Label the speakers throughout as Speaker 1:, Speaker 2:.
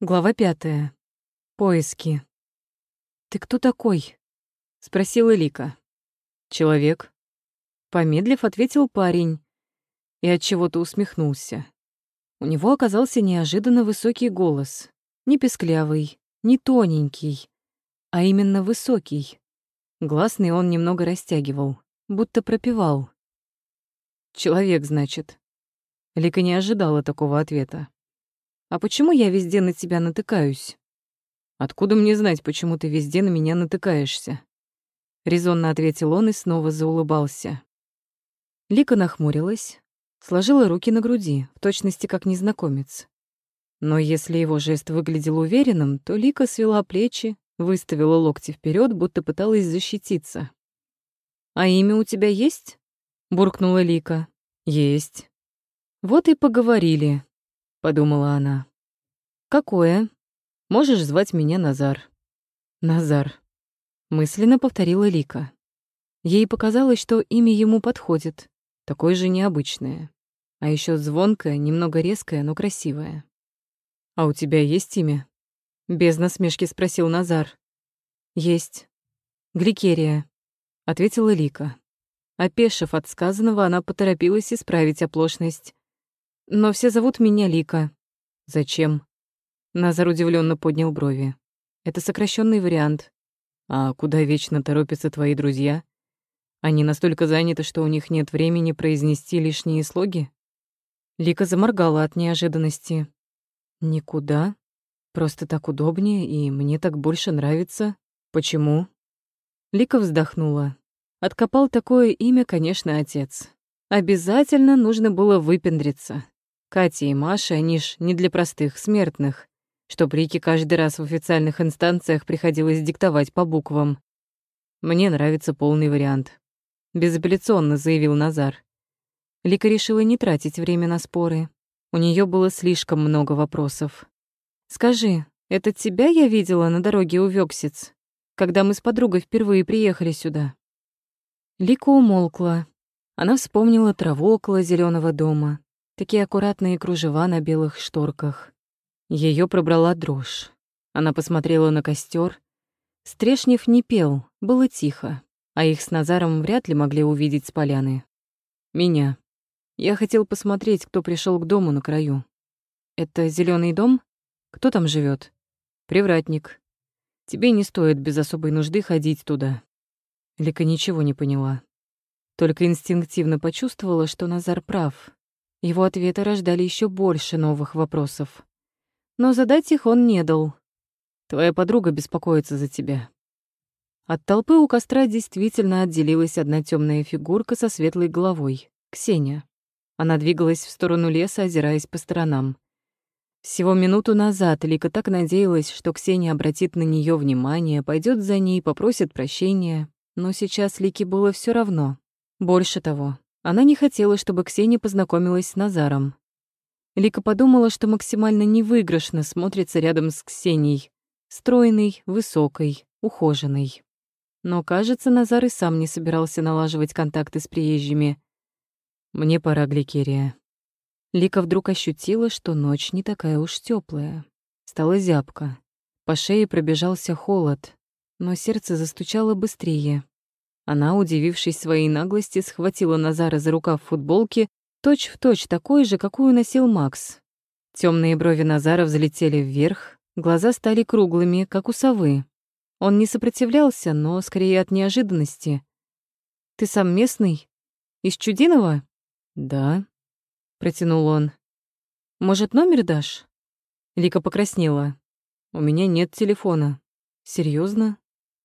Speaker 1: Глава пятая. Поиски. «Ты кто такой?» — спросила Лика. «Человек». Помедлив, ответил парень и от чего то усмехнулся. У него оказался неожиданно высокий голос. Не песклявый, не тоненький, а именно высокий. Гласный он немного растягивал, будто пропевал. «Человек, значит». Лика не ожидала такого ответа. «А почему я везде на тебя натыкаюсь?» «Откуда мне знать, почему ты везде на меня натыкаешься?» Резонно ответил он и снова заулыбался. Лика нахмурилась, сложила руки на груди, в точности как незнакомец. Но если его жест выглядел уверенным, то Лика свела плечи, выставила локти вперед, будто пыталась защититься. «А имя у тебя есть?» — буркнула Лика. «Есть». «Вот и поговорили», — подумала она. «Какое?» «Можешь звать меня Назар». «Назар», — мысленно повторила Лика. Ей показалось, что имя ему подходит, такое же необычное, а еще звонкое, немного резкое, но красивое. «А у тебя есть имя?» — без насмешки спросил Назар. «Есть. Гликерия», — ответила Лика. Опешив от сказанного, она поторопилась исправить оплошность. «Но все зовут меня Лика». «Зачем?» Назар удивленно поднял брови. «Это сокращенный вариант. А куда вечно торопятся твои друзья? Они настолько заняты, что у них нет времени произнести лишние слоги?» Лика заморгала от неожиданности. Никуда. Просто так удобнее, и мне так больше нравится. Почему? Лика вздохнула. Откопал такое имя, конечно, отец. Обязательно нужно было выпендриться. Катя и Маша, они ж не для простых смертных, что Рике каждый раз в официальных инстанциях приходилось диктовать по буквам. «Мне нравится полный вариант», — безапелляционно заявил Назар. Лика решила не тратить время на споры. У нее было слишком много вопросов. «Скажи, это тебя я видела на дороге у Вёксиц, когда мы с подругой впервые приехали сюда?» Лика умолкла. Она вспомнила траву около зеленого дома, такие аккуратные кружева на белых шторках. Ее пробрала дрожь. Она посмотрела на костер. Стрешнев не пел, было тихо, а их с Назаром вряд ли могли увидеть с поляны. «Меня», я хотел посмотреть, кто пришел к дому на краю. Это зеленый дом? Кто там живет? Привратник. Тебе не стоит без особой нужды ходить туда. Лика ничего не поняла. Только инстинктивно почувствовала, что Назар прав. Его ответы рождали еще больше новых вопросов. Но задать их он не дал. Твоя подруга беспокоится за тебя. От толпы у костра действительно отделилась одна темная фигурка со светлой головой — Ксения. Она двигалась в сторону леса, озираясь по сторонам. Всего минуту назад Лика так надеялась, что Ксения обратит на нее внимание, пойдет за ней, попросит прощения. Но сейчас Лике было все равно. Больше того, она не хотела, чтобы Ксения познакомилась с Назаром. Лика подумала, что максимально невыигрышно смотрится рядом с Ксенией. Стройной, высокой, ухоженной. Но, кажется, Назар и сам не собирался налаживать контакты с приезжими. Мне пора, Гликерия. Лика вдруг ощутила, что ночь не такая уж теплая. Стала зябко. По шее пробежался холод, но сердце застучало быстрее. Она, удивившись своей наглости, схватила Назара за рукав футболки, точь-в-точь точь такой же, какую носил Макс. Темные брови Назара взлетели вверх, глаза стали круглыми, как у совы. Он не сопротивлялся, но скорее от неожиданности. «Ты сам местный? Из Чудинова?» «Да», — протянул он. «Может, номер дашь?» Лика покраснела. «У меня нет телефона». Серьезно?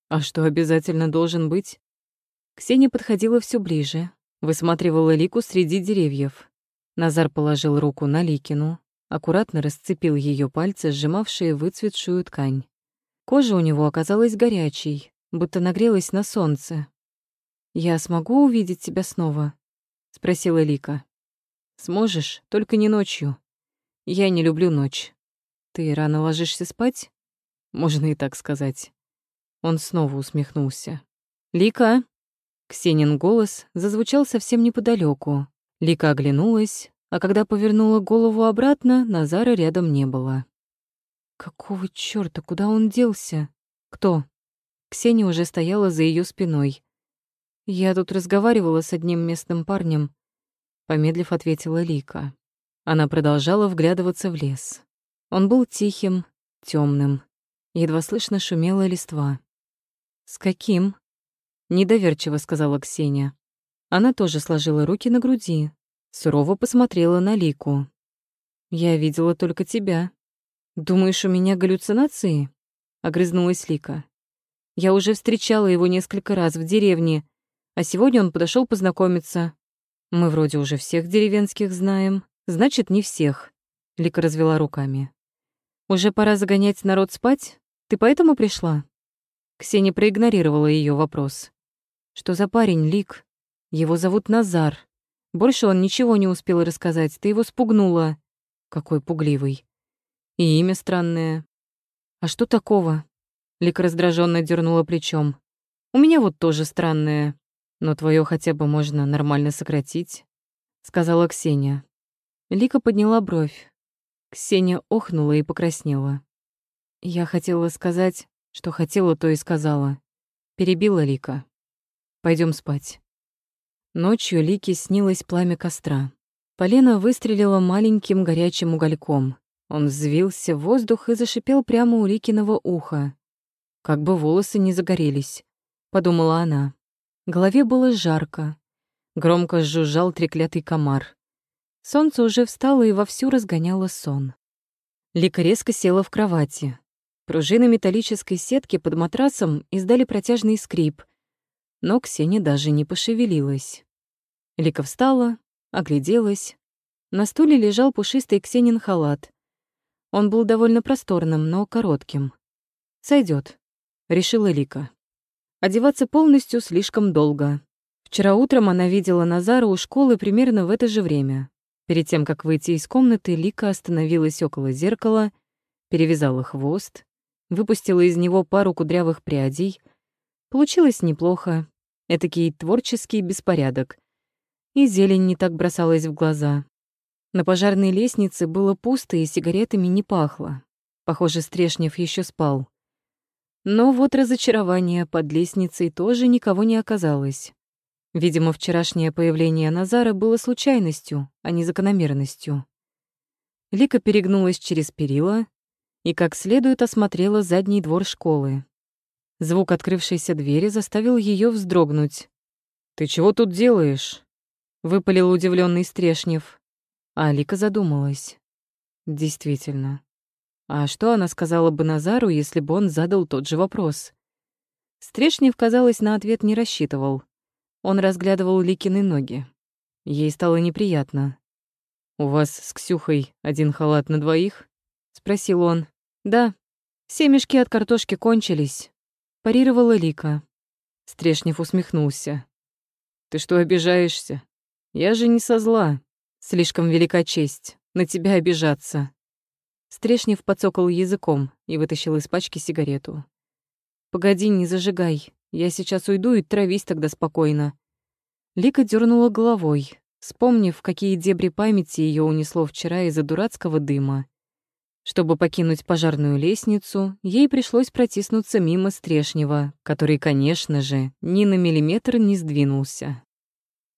Speaker 1: А что обязательно должен быть?» Ксения подходила все ближе, высматривала Лику среди деревьев. Назар положил руку на Ликину, аккуратно расцепил ее пальцы, сжимавшие выцветшую ткань. Кожа у него оказалась горячей, будто нагрелась на солнце. «Я смогу увидеть тебя снова?» — спросила Лика. «Сможешь, только не ночью. Я не люблю ночь. Ты рано ложишься спать?» «Можно и так сказать». Он снова усмехнулся. «Лика!» Ксенин голос зазвучал совсем неподалеку. Лика оглянулась, а когда повернула голову обратно, Назара рядом не было. Какого чёрта, куда он делся? Кто? Ксения уже стояла за её спиной. Я тут разговаривала с одним местным парнем, помедлив ответила Лика. Она продолжала вглядываться в лес. Он был тихим, темным, едва слышно шумела листва. С каким? Недоверчиво сказала Ксения. Она тоже сложила руки на груди, сурово посмотрела на Лику. Я видела только тебя. Думаешь, у меня галлюцинации? огрызнулась Лика. Я уже встречала его несколько раз в деревне, а сегодня он подошел познакомиться. Мы вроде уже всех деревенских знаем, значит, не всех. Лика развела руками. Уже пора загонять народ спать? Ты поэтому пришла? Ксения проигнорировала ее вопрос. Что за парень, Лик? Его зовут Назар. Больше он ничего не успел рассказать, ты его спугнула. Какой пугливый. И имя странное. А что такого? Лика раздраженно дернула плечом. У меня вот тоже странное. Но твое хотя бы можно нормально сократить, сказала Ксения. Лика подняла бровь. Ксения охнула и покраснела. Я хотела сказать, что хотела, то и сказала. Перебила Лика. Пойдем спать. Ночью Лике снилось пламя костра. Полена выстрелила маленьким горячим угольком. Он взвился в воздух и зашипел прямо у Ликиного уха. Как бы волосы не загорелись, подумала она голове было жарко. Громко жужжал треклятый комар. Солнце уже встало и вовсю разгоняло сон. Лика резко села в кровати. Пружины металлической сетки под матрасом издали протяжный скрип, но Ксения даже не пошевелилась. Лика встала, огляделась. На стуле лежал пушистый Ксенин халат. Он был довольно просторным, но коротким. Сойдет, решила Лика. Одеваться полностью слишком долго. Вчера утром она видела Назара у школы примерно в это же время. Перед тем, как выйти из комнаты, Лика остановилась около зеркала, перевязала хвост, выпустила из него пару кудрявых прядей. Получилось неплохо. Этакий творческий беспорядок. И зелень не так бросалась в глаза. На пожарной лестнице было пусто и сигаретами не пахло. Похоже, Стрешнев еще спал. Но вот разочарование под лестницей тоже никого не оказалось. Видимо, вчерашнее появление Назара было случайностью, а не закономерностью. Лика перегнулась через перила и как следует осмотрела задний двор школы. Звук открывшейся двери заставил ее вздрогнуть. «Ты чего тут делаешь?» — выпалил удивленный Стрешнев. А Лика задумалась. Действительно, а что она сказала бы Назару, если бы он задал тот же вопрос? Стрешнев, казалось, на ответ не рассчитывал. Он разглядывал Ликины ноги. Ей стало неприятно. «У вас с Ксюхой один халат на двоих?» — спросил он. «Да. Все мешки от картошки кончились», — парировала Лика. Стрешнев усмехнулся. «Ты что, обижаешься? Я же не со зла. Слишком велика честь. На тебя обижаться. Стрешнев подсокал языком и вытащил из пачки сигарету. «Погоди, не зажигай. Я сейчас уйду и травись тогда спокойно». Лика дернула головой, вспомнив, какие дебри памяти ее унесло вчера из-за дурацкого дыма. Чтобы покинуть пожарную лестницу, ей пришлось протиснуться мимо Стрешнева, который, конечно же, ни на миллиметр не сдвинулся.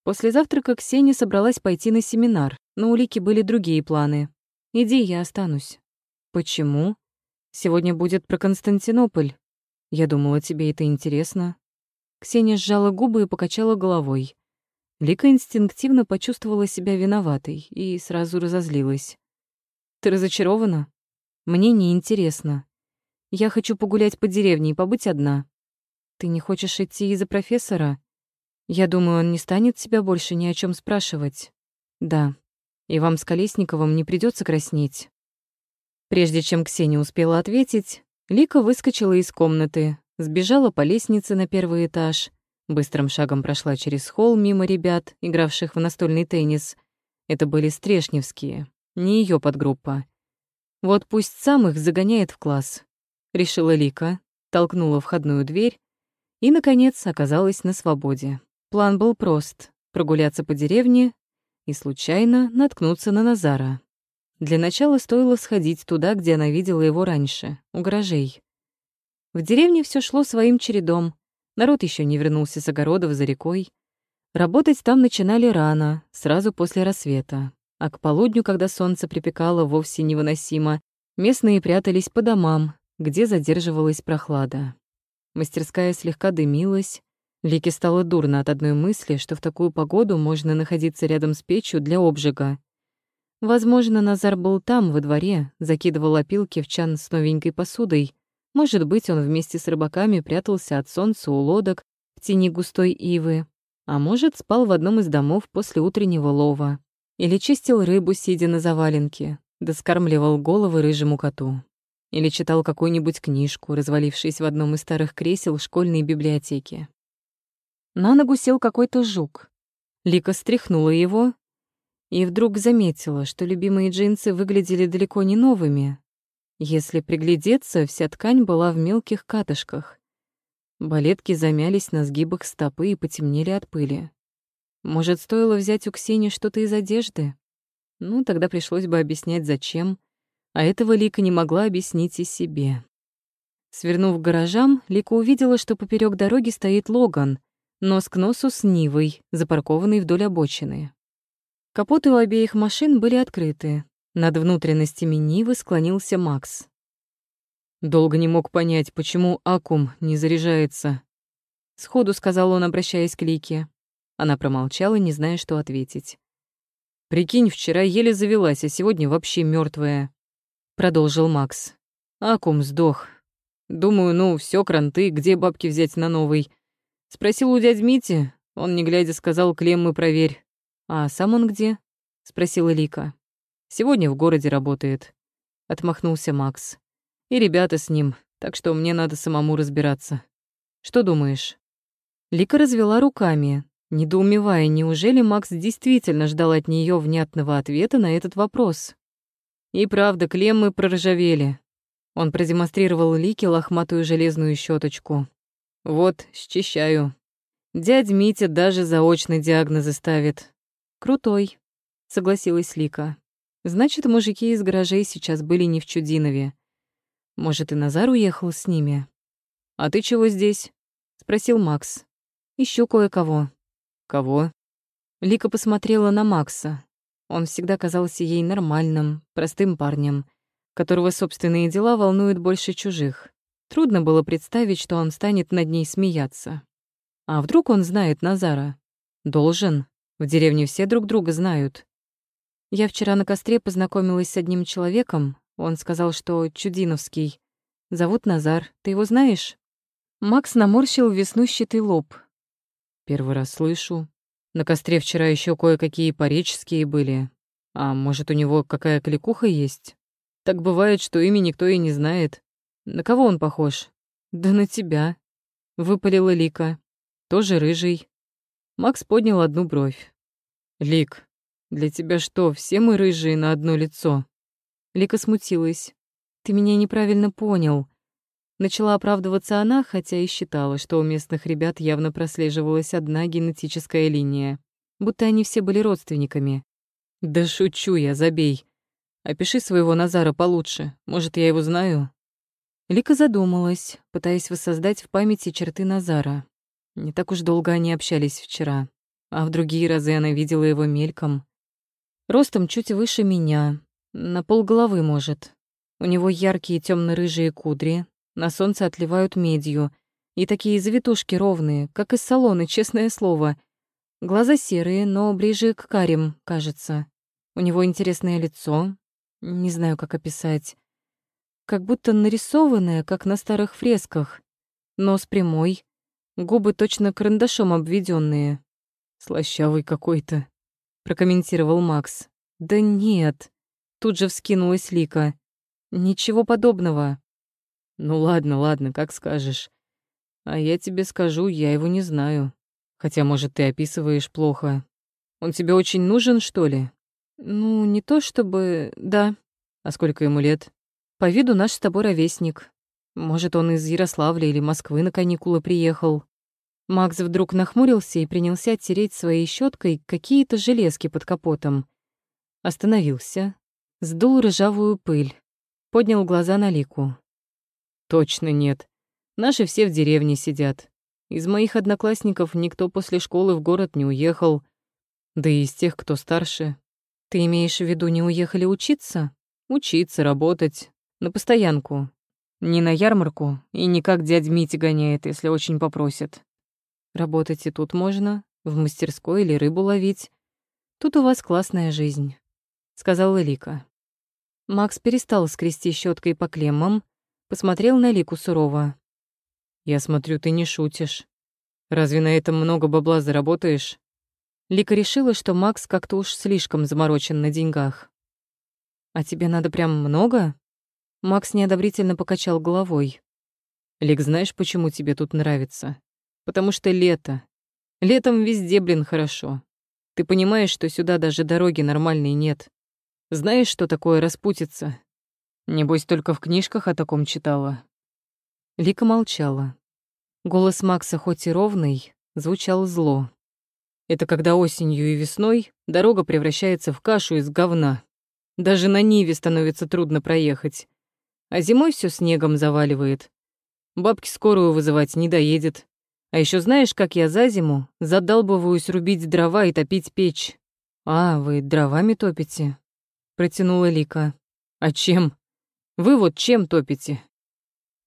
Speaker 1: После завтрака Ксения собралась пойти на семинар, но у Лики были другие планы. «Иди, я останусь». Почему? Сегодня будет про Константинополь. Я думала, тебе это интересно. Ксения сжала губы и покачала головой. Лика инстинктивно почувствовала себя виноватой и сразу разозлилась. Ты разочарована? Мне не интересно. Я хочу погулять по деревне и побыть одна. Ты не хочешь идти из-за профессора? Я думаю, он не станет тебя больше ни о чем спрашивать. Да. И вам с Колесниковым не придется краснеть. Прежде чем Ксения успела ответить, Лика выскочила из комнаты, сбежала по лестнице на первый этаж, быстрым шагом прошла через холл мимо ребят, игравших в настольный теннис. Это были Стрешневские, не ее подгруппа. Вот пусть сам их загоняет в класс, решила Лика, толкнула входную дверь и, наконец, оказалась на свободе. План был прост — прогуляться по деревне и случайно наткнуться на Назара. Для начала стоило сходить туда, где она видела его раньше, у гаражей. В деревне все шло своим чередом. Народ еще не вернулся с огородов за рекой. Работать там начинали рано, сразу после рассвета. А к полудню, когда солнце припекало вовсе невыносимо, местные прятались по домам, где задерживалась прохлада. Мастерская слегка дымилась. Лике стало дурно от одной мысли, что в такую погоду можно находиться рядом с печью для обжига. Возможно, Назар был там, во дворе, закидывал опилки в чан с новенькой посудой. Может быть, он вместе с рыбаками прятался от солнца у лодок в тени густой ивы. А может, спал в одном из домов после утреннего лова. Или чистил рыбу, сидя на заваленке, да скармливал головы рыжему коту. Или читал какую-нибудь книжку, развалившись в одном из старых кресел школьной библиотеки. На ногу сел какой-то жук. Лика стряхнула его и вдруг заметила, что любимые джинсы выглядели далеко не новыми. Если приглядеться, вся ткань была в мелких катышках. Балетки замялись на сгибах стопы и потемнели от пыли. Может, стоило взять у Ксении что-то из одежды? Ну, тогда пришлось бы объяснять, зачем. А этого Лика не могла объяснить и себе. Свернув к гаражам, Лика увидела, что поперек дороги стоит Логан, нос к носу с Нивой, запаркованный вдоль обочины. Капоты у обеих машин были открыты. Над внутренностями Нивы склонился Макс. «Долго не мог понять, почему аккум не заряжается», — сходу сказал он, обращаясь к Лике. Она промолчала, не зная, что ответить. «Прикинь, вчера еле завелась, а сегодня вообще мертвая, продолжил Макс. «Аккум сдох. Думаю, ну, все кранты, где бабки взять на новый?» Спросил у дяди Мити, он, не глядя, сказал, клеммы проверь. «А сам он где?» — спросила Лика. «Сегодня в городе работает», — отмахнулся Макс. «И ребята с ним, так что мне надо самому разбираться. Что думаешь?» Лика развела руками, недоумевая, неужели Макс действительно ждал от нее внятного ответа на этот вопрос. И правда, клеммы проржавели. Он продемонстрировал Лике лохматую железную щеточку. «Вот, счищаю. Дядь Митя даже заочный диагнозы ставит. «Крутой», — согласилась Лика. «Значит, мужики из гаражей сейчас были не в Чудинове. Может, и Назар уехал с ними?» «А ты чего здесь?» — спросил Макс. Ищу кое-кого». «Кого?» Лика посмотрела на Макса. Он всегда казался ей нормальным, простым парнем, которого собственные дела волнуют больше чужих. Трудно было представить, что он станет над ней смеяться. А вдруг он знает Назара? Должен. В деревне все друг друга знают. Я вчера на костре познакомилась с одним человеком. Он сказал, что Чудиновский. Зовут Назар. Ты его знаешь? Макс наморщил веснущатый лоб. Первый раз слышу. На костре вчера еще кое-какие пореческие были. А может, у него какая кликуха есть? Так бывает, что имя никто и не знает. На кого он похож? Да на тебя. Выпалила Лика. Тоже рыжий. Макс поднял одну бровь. «Лик, для тебя что, все мы рыжие на одно лицо?» Лика смутилась. «Ты меня неправильно понял». Начала оправдываться она, хотя и считала, что у местных ребят явно прослеживалась одна генетическая линия, будто они все были родственниками. «Да шучу я, забей. Опиши своего Назара получше, может, я его знаю?» Лика задумалась, пытаясь воссоздать в памяти черты Назара. Не так уж долго они общались вчера а в другие разы она видела его мельком. Ростом чуть выше меня, на полголовы, может. У него яркие темно рыжие кудри, на солнце отливают медью, и такие завитушки ровные, как из салона, честное слово. Глаза серые, но ближе к карим, кажется. У него интересное лицо, не знаю, как описать. Как будто нарисованное, как на старых фресках. Нос прямой, губы точно карандашом обведенные, «Слащавый какой-то», — прокомментировал Макс. «Да нет», — тут же вскинулась Лика. «Ничего подобного». «Ну ладно, ладно, как скажешь. А я тебе скажу, я его не знаю. Хотя, может, ты описываешь плохо. Он тебе очень нужен, что ли?» «Ну, не то чтобы... Да. А сколько ему лет?» «По виду наш с тобой ровесник. Может, он из Ярославля или Москвы на каникулы приехал. Макс вдруг нахмурился и принялся тереть своей щеткой какие-то железки под капотом. Остановился, Сдул ржавую пыль, поднял глаза на Лику. «Точно нет. Наши все в деревне сидят. Из моих одноклассников никто после школы в город не уехал. Да и из тех, кто старше. Ты имеешь в виду, не уехали учиться? Учиться, работать. На постоянку. Не на ярмарку и не как дядь Митя гоняет, если очень попросят. Работать и тут можно, в мастерской или рыбу ловить. Тут у вас классная жизнь», — сказала Лика. Макс перестал скрести щеткой по клеммам, посмотрел на Лику сурово. «Я смотрю, ты не шутишь. Разве на этом много бабла заработаешь?» Лика решила, что Макс как-то уж слишком заморочен на деньгах. «А тебе надо прям много?» Макс неодобрительно покачал головой. «Лик, знаешь, почему тебе тут нравится? Потому что лето. Летом везде, блин, хорошо. Ты понимаешь, что сюда даже дороги нормальной нет. Знаешь, что такое распутиться? Небось, только в книжках о таком читала». Лика молчала. Голос Макса, хоть и ровный, звучал зло. Это когда осенью и весной дорога превращается в кашу из говна. Даже на Ниве становится трудно проехать а зимой все снегом заваливает. Бабки скорую вызывать не доедет. А еще знаешь, как я за зиму задалбываюсь рубить дрова и топить печь? А, вы дровами топите? Протянула Лика. А чем? Вы вот чем топите?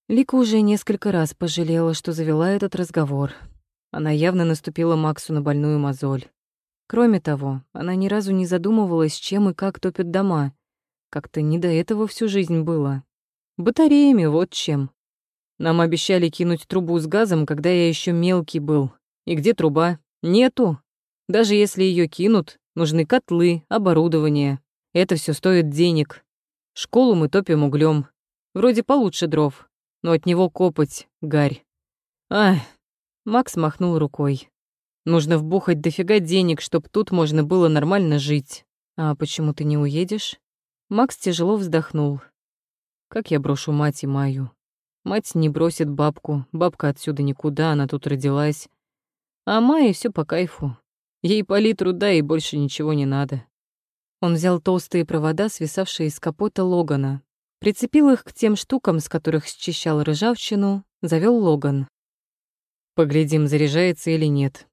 Speaker 1: Лика уже несколько раз пожалела, что завела этот разговор. Она явно наступила Максу на больную мозоль. Кроме того, она ни разу не задумывалась, чем и как топят дома. Как-то не до этого всю жизнь было. Батареями, вот чем. Нам обещали кинуть трубу с газом, когда я еще мелкий был. И где труба? Нету. Даже если ее кинут, нужны котлы, оборудование. Это все стоит денег. Школу мы топим углем. Вроде получше дров, но от него копоть, гарь. Ах, Макс махнул рукой. Нужно вбухать дофига денег, чтоб тут можно было нормально жить. А почему ты не уедешь? Макс тяжело вздохнул. Как я брошу мать и Маю? Мать не бросит бабку, бабка отсюда никуда, она тут родилась. А Майе все по кайфу. Ей поли труда и больше ничего не надо. Он взял толстые провода, свисавшие из капота Логана, прицепил их к тем штукам, с которых счищал ржавчину, завел Логан. Поглядим, заряжается или нет.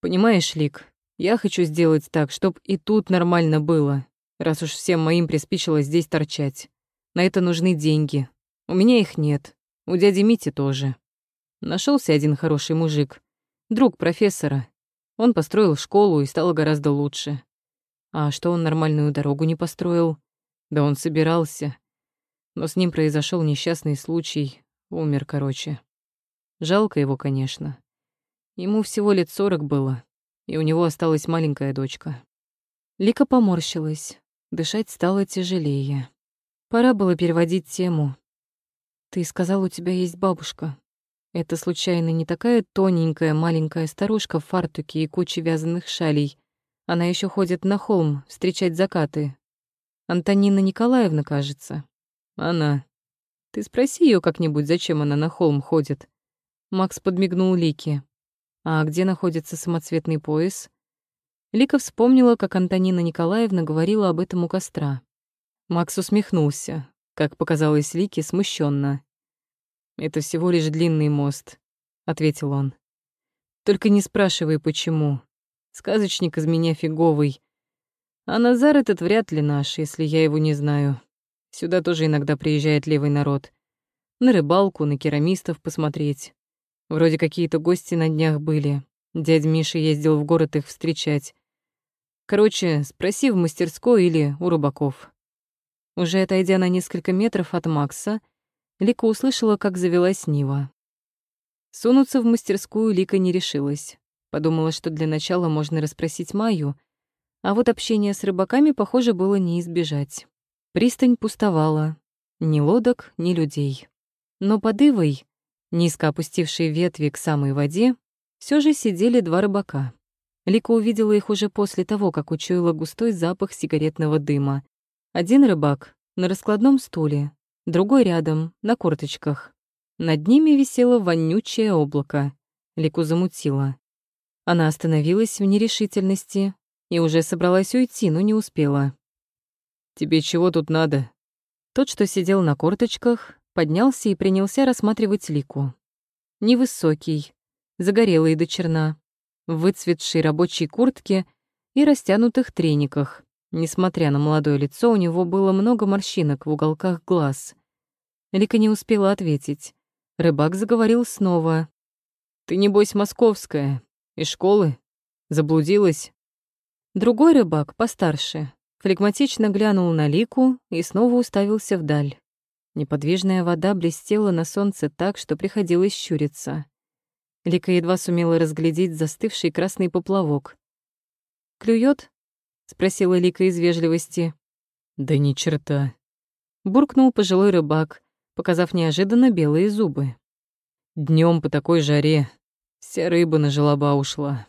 Speaker 1: Понимаешь, Лик, я хочу сделать так, чтоб и тут нормально было, раз уж всем моим приспичило здесь торчать. На это нужны деньги. У меня их нет. У дяди Мити тоже. Нашелся один хороший мужик. Друг профессора. Он построил школу и стало гораздо лучше. А что он нормальную дорогу не построил? Да он собирался. Но с ним произошел несчастный случай. Умер, короче. Жалко его, конечно. Ему всего лет сорок было, и у него осталась маленькая дочка. Лика поморщилась. Дышать стало тяжелее. Пора было переводить тему. Ты сказал, у тебя есть бабушка. Это случайно не такая тоненькая маленькая старушка в фартуке и куче вязаных шалей. Она еще ходит на холм встречать закаты. Антонина Николаевна, кажется. Она. Ты спроси ее как-нибудь, зачем она на холм ходит. Макс подмигнул Лике. А где находится самоцветный пояс? Лика вспомнила, как Антонина Николаевна говорила об этом у костра. Макс усмехнулся, как показалось Лике, смущенно. «Это всего лишь длинный мост», — ответил он. «Только не спрашивай, почему. Сказочник из меня фиговый. А Назар этот вряд ли наш, если я его не знаю. Сюда тоже иногда приезжает левый народ. На рыбалку, на керамистов посмотреть. Вроде какие-то гости на днях были. Дядь Миша ездил в город их встречать. Короче, спроси в мастерской или у рыбаков. Уже отойдя на несколько метров от Макса, Лика услышала, как завелась Нива. Сунуться в мастерскую Лика не решилась. Подумала, что для начала можно расспросить Майю, а вот общение с рыбаками, похоже, было не избежать. Пристань пустовала. Ни лодок, ни людей. Но под ивой, низко опустившей ветви к самой воде, все же сидели два рыбака. Лика увидела их уже после того, как учуяла густой запах сигаретного дыма. Один рыбак на раскладном стуле, другой рядом, на корточках. Над ними висело вонючее облако. Лику замутило. Она остановилась в нерешительности и уже собралась уйти, но не успела.
Speaker 2: Тебе чего тут надо?»
Speaker 1: Тот, что сидел на корточках, поднялся и принялся рассматривать Лику. Невысокий, загорелый до черна, в выцветшей рабочей куртке и растянутых трениках. Несмотря на молодое лицо, у него было много морщинок в уголках глаз. Лика не успела ответить. Рыбак заговорил снова.
Speaker 2: «Ты, небось, московская. Из школы? Заблудилась?»
Speaker 1: Другой рыбак, постарше, флегматично глянул на Лику и снова уставился вдаль. Неподвижная вода блестела на солнце так, что приходилось щуриться. Лика едва сумела разглядеть застывший красный поплавок. «Клюёт?» — спросила Лика из вежливости.
Speaker 2: «Да ни черта», —
Speaker 1: буркнул пожилой рыбак, показав неожиданно белые зубы.
Speaker 2: Днем по такой жаре вся рыба на желоба ушла».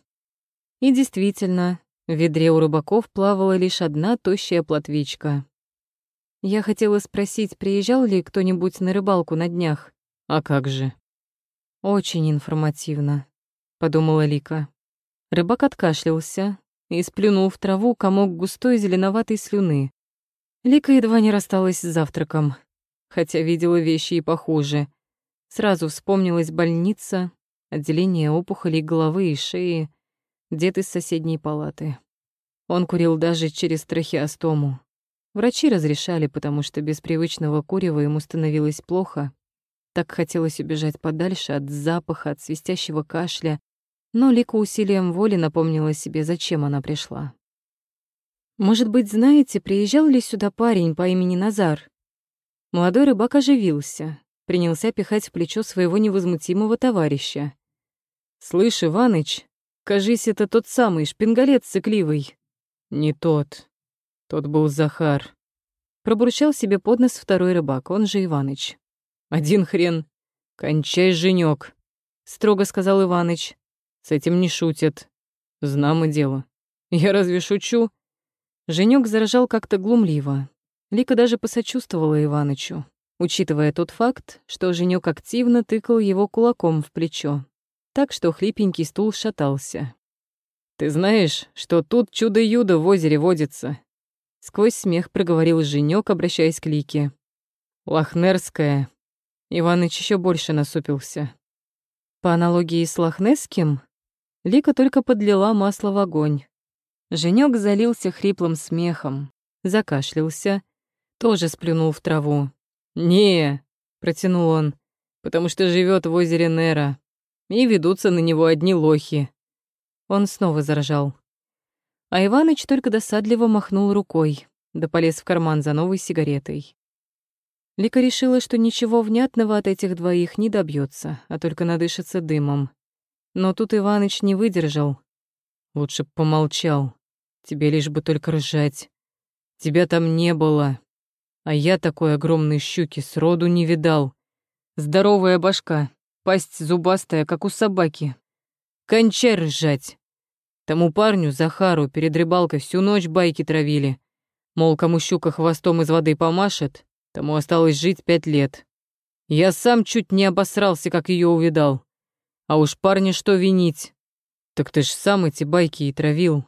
Speaker 1: И действительно, в ведре у рыбаков плавала лишь одна тощая плотвичка. Я хотела спросить, приезжал ли кто-нибудь на рыбалку на днях.
Speaker 2: А как же?
Speaker 1: Очень информативно, подумала Лика. Рыбак откашлялся и сплюнул в траву комок густой зеленоватой слюны. Лика едва не рассталась с завтраком, хотя видела вещи и похуже. Сразу вспомнилась больница, отделение опухолей головы и шеи, дед из соседней палаты. Он курил даже через трахеостому. Врачи разрешали, потому что без привычного курева ему становилось плохо. Так хотелось убежать подальше от запаха, от свистящего кашля, но Лика усилием воли напомнила себе, зачем она пришла. «Может быть, знаете, приезжал ли сюда парень по имени Назар?» Молодой рыбак оживился, принялся пихать в плечо своего невозмутимого товарища.
Speaker 2: «Слышь, Иваныч, кажись, это тот самый шпингалет цикливый». «Не тот. Тот был Захар.
Speaker 1: Пробурчал себе под нос второй рыбак, он же Иваныч.
Speaker 2: «Один хрен. Кончай, Женёк», — строго сказал Иваныч. «С этим не шутят. Знамо дело. Я разве шучу?»
Speaker 1: Женёк заражал как-то глумливо. Лика даже посочувствовала Иванычу, учитывая тот факт, что Женёк активно тыкал его кулаком в плечо, так что хлипенький стул шатался.
Speaker 2: «Ты знаешь, что тут чудо-юдо в озере водится?»
Speaker 1: Сквозь смех проговорил Женёк, обращаясь к Лике.
Speaker 2: «Лохнерская». Иваныч еще больше насупился.
Speaker 1: По аналогии с лохнесским, Лика только подлила масло в огонь. Женёк залился хриплым смехом, закашлялся, тоже сплюнул в траву.
Speaker 2: «Не», — протянул он, — «потому что живет в озере Нера, и ведутся на него одни лохи».
Speaker 1: Он снова заржал. А Иваныч только досадливо махнул рукой, да полез в карман за новой сигаретой. Лика решила, что ничего внятного от этих двоих не добьется, а только надышится дымом. Но тут Иваныч не выдержал.
Speaker 2: «Лучше б помолчал. Тебе лишь бы только ржать. Тебя там не было. А я такой огромной щуки сроду не видал. Здоровая башка, пасть зубастая, как у собаки. Кончай ржать!» Тому парню, Захару, перед рыбалкой всю ночь байки травили. Мол, кому щука хвостом из воды помашет, тому осталось жить пять лет. Я сам чуть не обосрался, как ее увидал. А уж парня что винить? Так ты ж сам эти байки и травил.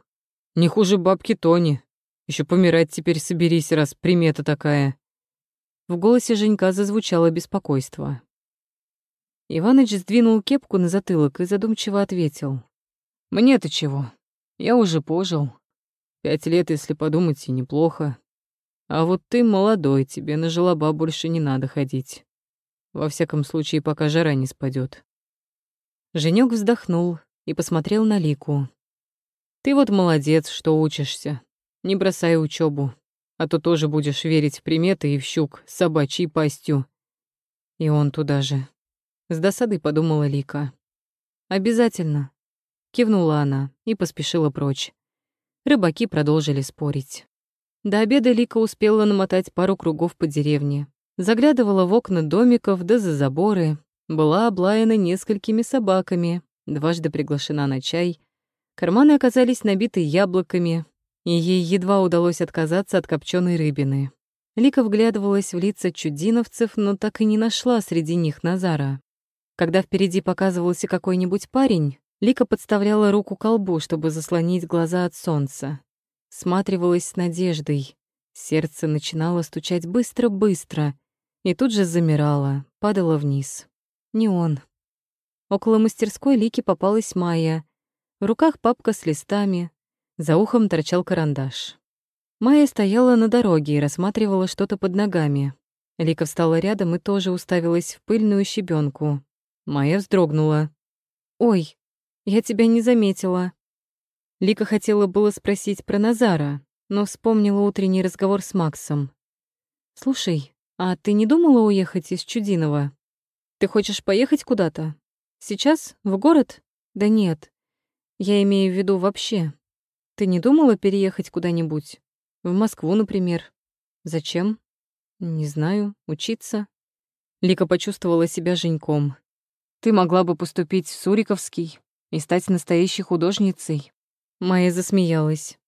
Speaker 2: Не хуже бабки Тони. Еще помирать теперь соберись, раз примета такая.
Speaker 1: В голосе Женька зазвучало беспокойство. Иваныч сдвинул кепку на затылок и задумчиво ответил.
Speaker 2: Мне-то чего? Я уже пожил. Пять лет, если подумать, и неплохо. А вот ты молодой, тебе на желоба больше не надо ходить. Во всяком случае, пока жара не спадет.
Speaker 1: Женёк вздохнул и посмотрел на Лику.
Speaker 2: Ты вот молодец, что учишься. Не бросай учебу, а то тоже будешь верить в приметы и в щук с собачьей пастью.
Speaker 1: И он туда же. С досадой подумала Лика. Обязательно. Кивнула она и поспешила прочь. Рыбаки продолжили спорить. До обеда Лика успела намотать пару кругов по деревне. Заглядывала в окна домиков да за заборы. Была облаяна несколькими собаками, дважды приглашена на чай. Карманы оказались набиты яблоками, и ей едва удалось отказаться от копченой рыбины. Лика вглядывалась в лица чудиновцев, но так и не нашла среди них Назара. Когда впереди показывался какой-нибудь парень, Лика подставляла руку к колбу, чтобы заслонить глаза от солнца. Сматривалась с надеждой. Сердце начинало стучать быстро-быстро и тут же замирало, падало вниз. Не он. Около мастерской Лики попалась Майя. В руках папка с листами, за ухом торчал карандаш. Майя стояла на дороге и рассматривала что-то под ногами. Лика встала рядом и тоже уставилась в пыльную щебенку. Майя вздрогнула. «Ой, я тебя не заметила». Лика хотела было спросить про Назара, но вспомнила утренний разговор с Максом. «Слушай, а ты не думала уехать из Чудинова? Ты хочешь поехать куда-то? Сейчас? В город? Да нет. Я имею в виду вообще. Ты не думала переехать куда-нибудь? В Москву, например? Зачем? Не знаю. Учиться?» Лика почувствовала себя женьком. «Ты могла бы поступить в Суриковский и стать настоящей художницей». Майя засмеялась.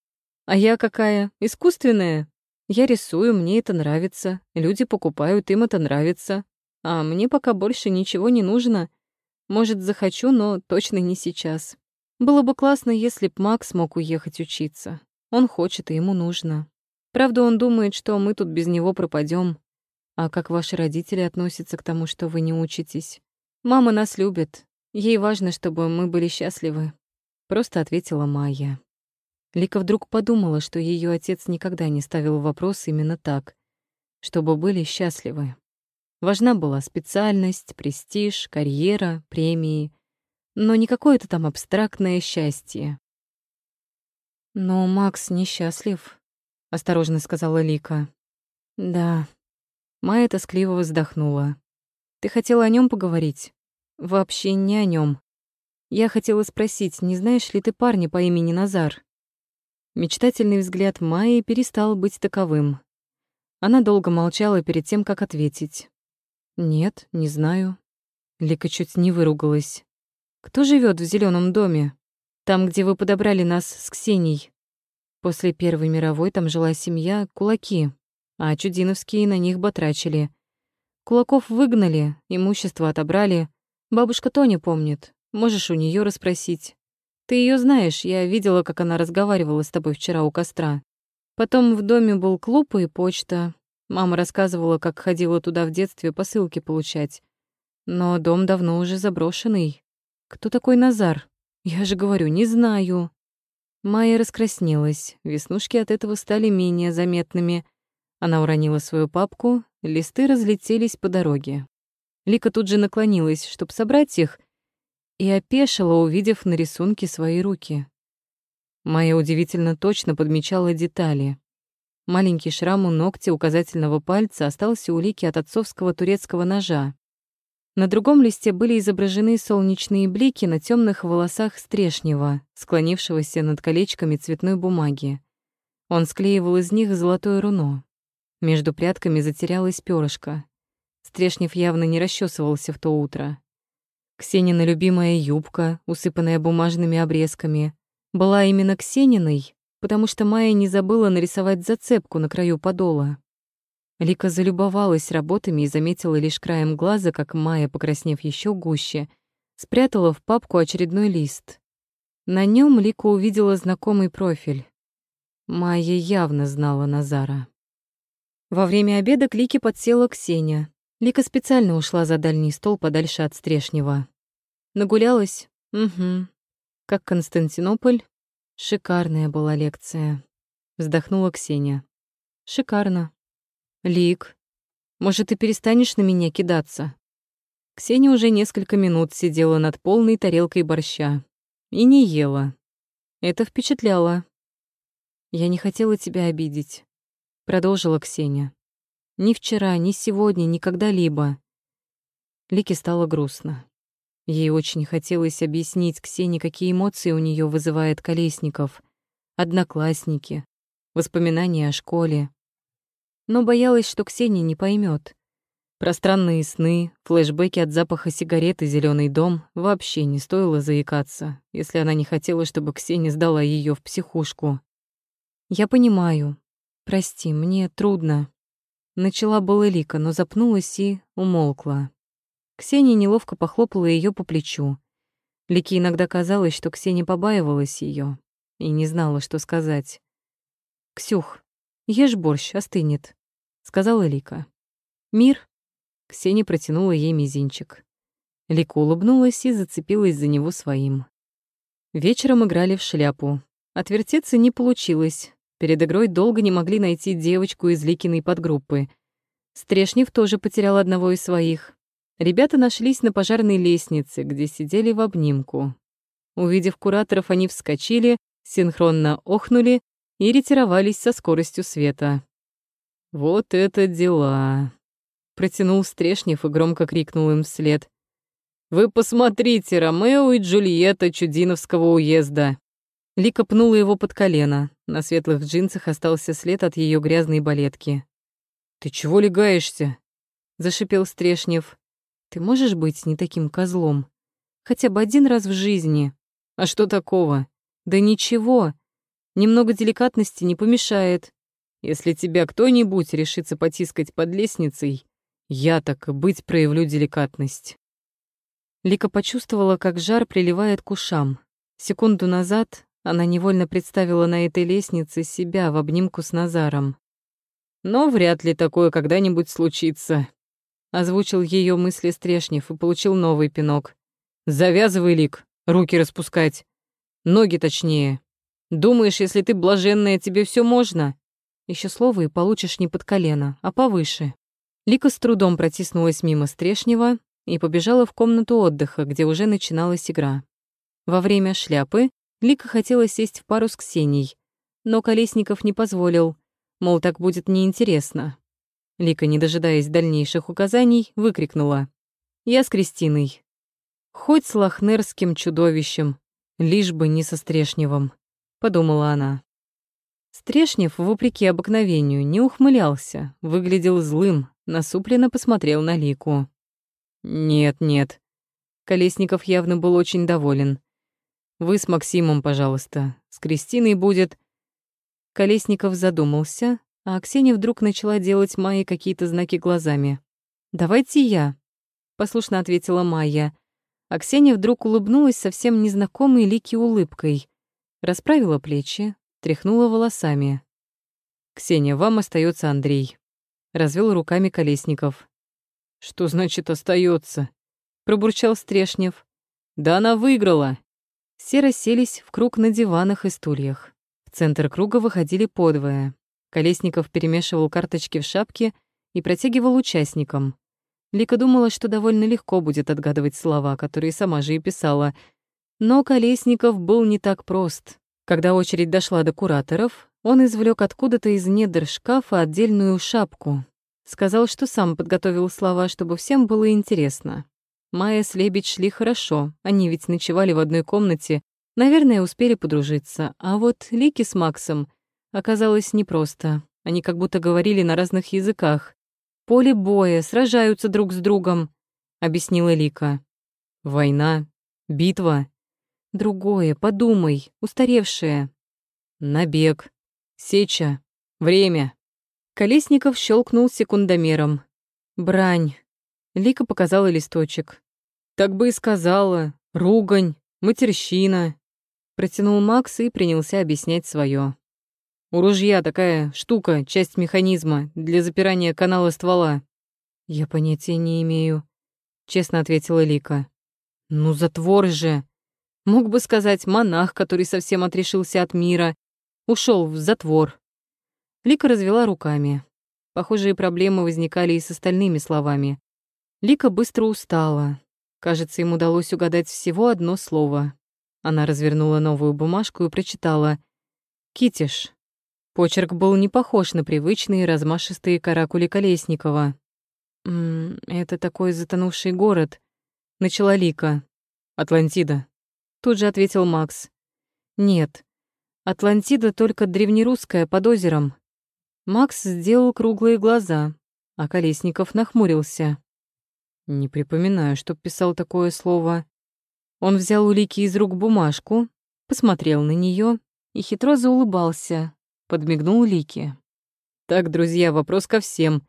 Speaker 1: А я какая? Искусственная. Я рисую, мне это нравится. Люди покупают, им это нравится. А мне пока больше ничего не нужно. Может, захочу, но точно не сейчас. Было бы классно, если б Макс мог уехать учиться. Он хочет, и ему нужно. Правда, он думает, что мы тут без него пропадем. А как ваши родители относятся к тому, что вы не учитесь? Мама нас любит. Ей важно, чтобы мы были счастливы. Просто ответила Майя. Лика вдруг подумала, что ее отец никогда не ставил вопрос именно так, чтобы были счастливы. Важна была специальность, престиж, карьера, премии, но не какое-то там абстрактное счастье. «Но Макс несчастлив», — осторожно сказала Лика. «Да». Майя тоскливо вздохнула. «Ты хотела о нем поговорить?» «Вообще не о нем. Я хотела спросить, не знаешь ли ты парня по имени Назар?» Мечтательный взгляд Майи перестал быть таковым. Она долго молчала перед тем, как ответить. «Нет, не знаю». Лика чуть не выругалась. «Кто живет в зеленом доме? Там, где вы подобрали нас с Ксенией?» После Первой мировой там жила семья Кулаки, а Чудиновские на них батрачили. Кулаков выгнали, имущество отобрали. Бабушка Тоня помнит, можешь у нее расспросить. Ты ее знаешь, я видела, как она разговаривала с тобой вчера у костра. Потом в доме был клуб и почта. Мама рассказывала, как ходила туда в детстве посылки получать. Но дом давно уже заброшенный. Кто такой Назар? Я же говорю, не знаю. Майя раскраснелась, веснушки от этого стали менее заметными. Она уронила свою папку, листы разлетелись по дороге. Лика тут же наклонилась, чтобы собрать их, и опешила, увидев на рисунке свои руки. Майя удивительно точно подмечала детали. Маленький шрам у ногтя указательного пальца остался у Лики от отцовского турецкого ножа. На другом листе были изображены солнечные блики на темных волосах Стрешнева, склонившегося над колечками цветной бумаги. Он склеивал из них золотое руно. Между прядками затерялась перышко. Стрешнев явно не расчесывался в то утро. Ксенина любимая юбка, усыпанная бумажными обрезками, была именно Ксениной, потому что Майя не забыла нарисовать зацепку на краю подола. Лика залюбовалась работами и заметила лишь краем глаза, как Майя, покраснев еще гуще, спрятала в папку очередной лист. На нем Лика увидела знакомый профиль. Майя явно знала Назара. Во время обеда к Лике подсела Ксения, Лика специально ушла за дальний стол подальше от Стрешнева. Нагулялась? Угу. Как Константинополь? Шикарная была лекция. Вздохнула Ксения. Шикарно. Лик, может, ты перестанешь на меня кидаться? Ксения уже несколько минут сидела над полной тарелкой борща и не ела. Это впечатляло. Я не хотела тебя обидеть, продолжила Ксения. Ни вчера, ни сегодня, ни когда-либо. Лике стало грустно. Ей очень хотелось объяснить Ксении, какие эмоции у нее вызывает Колесников, одноклассники, воспоминания о школе. Но боялась, что Ксения не поймет. Пространные сны, флешбеки от запаха сигареты и зеленый дом вообще не стоило заикаться, если она не хотела, чтобы Ксения сдала ее в психушку. «Я понимаю. Прости, мне трудно», Начала была Лика, но запнулась и умолкла. Ксения неловко похлопала ее по плечу. Лике иногда казалось, что Ксения побаивалась ее и не знала, что сказать. «Ксюх, Ешь борщ, остынет», — сказала Лика. «Мир?» — Ксения протянула ей мизинчик. Лика улыбнулась и зацепилась за него своим. Вечером играли в шляпу. Отвертеться не получилось. Перед игрой долго не могли найти девочку из Ликиной подгруппы. Стрешнев тоже потерял одного из своих. Ребята нашлись на пожарной лестнице, где сидели в обнимку. Увидев кураторов, они вскочили, синхронно охнули и ретировались со скоростью света. «Вот это дела!» Протянул Стрешнев и громко крикнул им вслед. «Вы посмотрите, Ромео и Джульетта Чудиновского уезда!» Лика пнула его под колено. На светлых джинсах остался след от ее грязной балетки. «Ты чего легаешься?» — зашипел Стрешнев. «Ты можешь быть не таким козлом? Хотя бы один раз в жизни. А что такого? Да ничего. Немного деликатности не помешает. Если тебя кто-нибудь решится потискать под лестницей, я так и быть проявлю деликатность». Лика почувствовала, как жар приливает к ушам. Секунду назад она невольно представила на этой лестнице себя в обнимку с Назаром. Но вряд ли такое когда-нибудь случится. Озвучил ее мысли Стрешнев и получил новый пинок. Завязывай, Лик, руки распускать. Ноги точнее. Думаешь, если ты блаженная, тебе все можно? Еще слово и получишь не под колено, а повыше. Лика с трудом протиснулась мимо Стрешнева и побежала в комнату отдыха, где уже начиналась игра. Во время шляпы Лика хотела сесть в пару с Ксенией, но Колесников не позволил, мол, так будет неинтересно. Лика, не дожидаясь дальнейших указаний, выкрикнула. «Я с Кристиной. Хоть с лохнерским чудовищем, лишь бы не со Стрешневым», — подумала она. Стрешнев, вопреки обыкновению, не ухмылялся, выглядел злым, насупленно посмотрел на Лику. «Нет, нет». Колесников явно был очень доволен. «Вы с Максимом, пожалуйста. С Кристиной будет...» Колесников задумался, а Ксения вдруг начала делать Майе какие-то знаки глазами. «Давайте я», — послушно ответила Майя. А Ксения вдруг улыбнулась совсем незнакомой Лики улыбкой. Расправила плечи, тряхнула волосами. «Ксения, вам остается Андрей», — развел руками Колесников. «Что значит остается? пробурчал Стрешнев. «Да она выиграла!» Все расселись в круг на диванах и стульях. В центр круга выходили подвое. Колесников перемешивал карточки в шапке и протягивал участникам. Лика думала, что довольно легко будет отгадывать слова, которые сама же и писала. Но Колесников был не так прост. Когда очередь дошла до кураторов, он извлек откуда-то из недр шкафа отдельную шапку. Сказал, что сам подготовил слова, чтобы всем было интересно. Майя с Лебедь шли хорошо, они ведь ночевали в одной комнате, наверное, успели подружиться. А вот Лики с Максом оказалось непросто. Они как будто говорили на разных языках. «Поле боя, сражаются друг с другом», — объяснила Лика. «Война, битва». «Другое, подумай, устаревшее». «Набег, сеча, время». Колесников щелкнул секундомером. «Брань». Лика показала листочек. «Так бы и сказала. Ругань, матерщина». Протянул Макс и принялся объяснять свое. У ружья такая штука, часть механизма для запирания канала ствола. Я понятия не имею, честно ответила Лика. Ну, затвор же. Мог бы сказать монах, который совсем отрешился от мира, ушел в затвор. Лика развела руками. Похожие проблемы возникали и с остальными словами. Лика быстро устала. Кажется, им удалось угадать всего одно слово. Она развернула новую бумажку и прочитала «Китиш». Почерк был не похож на привычные размашистые каракули Колесникова. «М -м, «Это такой затонувший город», — начала Лика. «Атлантида», — тут же ответил Макс. «Нет, Атлантида только древнерусская, под озером». Макс сделал круглые глаза, а Колесников нахмурился. Не припоминаю, чтоб писал такое слово. Он взял у Лики из рук бумажку, посмотрел на нее и хитро заулыбался, подмигнул Лике. Так, друзья, вопрос ко всем.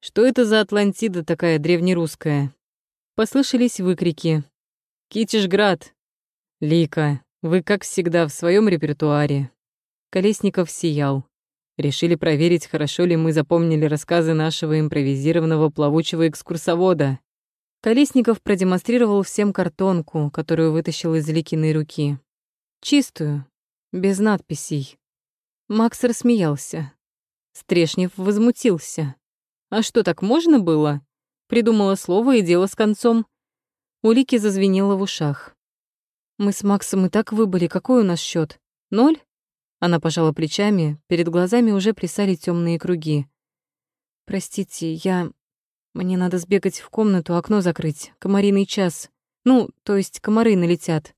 Speaker 1: Что это за Атлантида такая древнерусская? Послышались выкрики. Китишград. Лика, вы, как всегда, в своем репертуаре. Колесников сиял.
Speaker 2: Решили проверить, хорошо ли мы запомнили рассказы нашего импровизированного плавучего экскурсовода. Колесников продемонстрировал всем картонку, которую вытащил из Ликиной руки. Чистую, без надписей. Макс рассмеялся. Стрешнев возмутился. А что, так можно было? Придумала слово и дело с концом. У Лики зазвенело в ушах. Мы с Максом и так выбыли. Какой у нас счет? Ноль? Она пожала плечами, перед глазами уже плясали темные круги. Простите, я... Мне надо сбегать в комнату, окно закрыть. Комариный час. Ну, то есть комары налетят.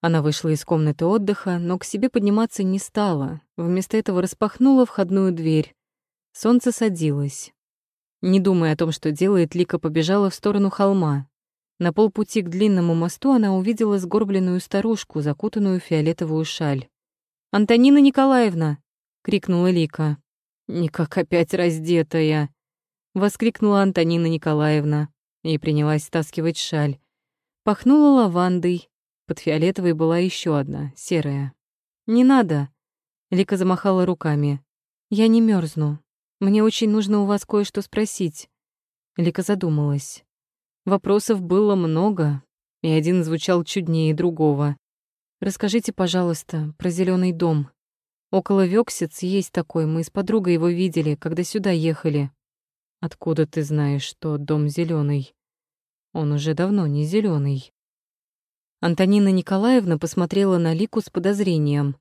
Speaker 2: Она вышла из комнаты отдыха, но к себе подниматься не стала. Вместо этого распахнула входную дверь. Солнце садилось. Не думая о том, что делает, Лика побежала в сторону холма. На полпути к длинному мосту она увидела сгорбленную старушку, закутанную в фиолетовую шаль. «Антонина Николаевна!» — крикнула Лика. «Никак опять раздетая!» — воскликнула Антонина Николаевна и принялась стаскивать шаль. Пахнула лавандой. Под фиолетовой была еще одна, серая. «Не надо!» — Лика замахала руками. «Я не мерзну. Мне очень нужно у вас кое-что спросить». Лика задумалась. Вопросов было много, и один звучал чуднее другого. «Расскажите, пожалуйста, про зеленый дом. Около Вёксиц есть такой, мы с подругой его видели, когда сюда ехали». «Откуда ты знаешь, что дом зеленый? Он уже давно не зеленый. Антонина Николаевна посмотрела на Лику с подозрением.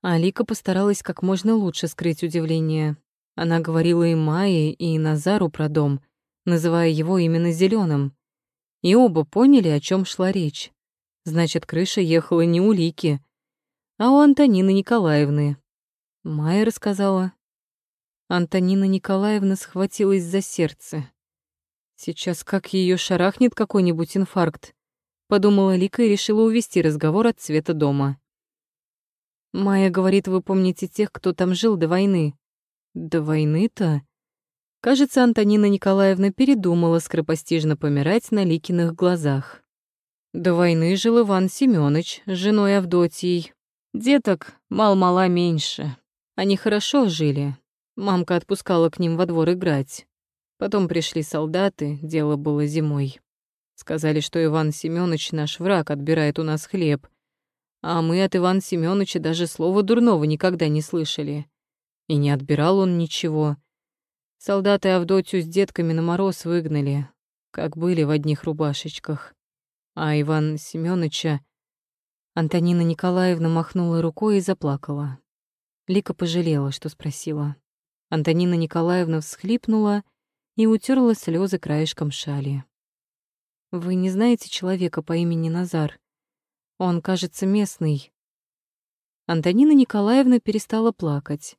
Speaker 2: А Лика постаралась как можно лучше скрыть удивление. Она говорила и Майе, и Назару про дом — называя его именно зеленым. И оба поняли, о чем шла речь. Значит, крыша ехала не у Лики, а у Антонины Николаевны. Майя рассказала. Антонина Николаевна схватилась за сердце. Сейчас как ее шарахнет какой-нибудь инфаркт, подумала Лика и решила увести разговор от цвета дома. Майя говорит, вы помните тех, кто там жил до войны. До войны-то? Кажется, Антонина Николаевна передумала скоропостижно помирать на Ликиных глазах. До войны жил Иван Семёныч с женой Авдотьей. Деток мал-мала меньше. Они хорошо жили. Мамка отпускала к ним во двор играть. Потом пришли солдаты, дело было зимой. Сказали, что Иван Семёныч наш враг, отбирает у нас хлеб. А мы от Ивана Семёныча даже слова дурного никогда не слышали. И не отбирал он ничего. Солдаты Авдотью с детками на мороз выгнали, как были в одних рубашечках. А Иван Семёныча... Антонина Николаевна махнула рукой и заплакала. Лика пожалела, что спросила. Антонина Николаевна всхлипнула и утерла слезы краешком шали. «Вы не знаете человека по имени Назар? Он, кажется, местный». Антонина Николаевна перестала плакать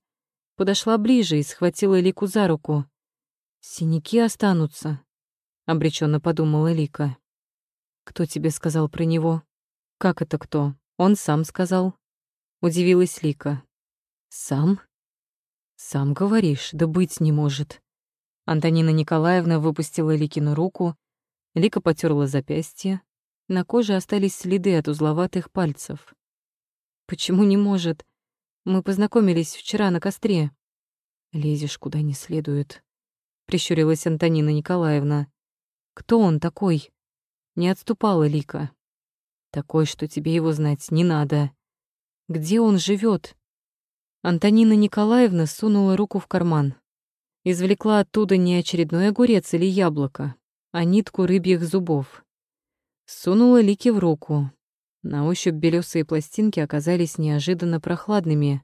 Speaker 2: подошла ближе и схватила Лику за руку. «Синяки останутся», — обреченно подумала Лика. «Кто тебе сказал про него?» «Как это кто? Он сам сказал». Удивилась Лика. «Сам?» «Сам говоришь, да быть не может». Антонина Николаевна выпустила Ликину руку, Лика потерла запястье, на коже остались следы от узловатых пальцев. «Почему не может?» Мы познакомились вчера на костре. Лезешь куда не следует, прищурилась Антонина Николаевна. Кто он такой? Не отступала Лика. Такой, что тебе его знать не надо. Где он живет? Антонина Николаевна сунула руку в карман. Извлекла оттуда не очередной огурец или яблоко, а нитку рыбьих зубов. Сунула Лике в руку, на ощупь белесые пластинки оказались неожиданно прохладными.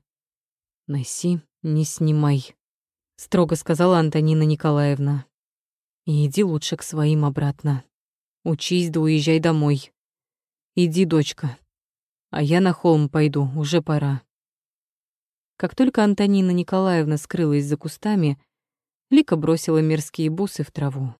Speaker 2: «Носи, не снимай», — строго сказала Антонина Николаевна. «И иди лучше к своим обратно. Учись да уезжай домой. Иди, дочка. А я на холм пойду, уже пора». Как только Антонина Николаевна скрылась за кустами, Лика бросила мерзкие бусы в траву.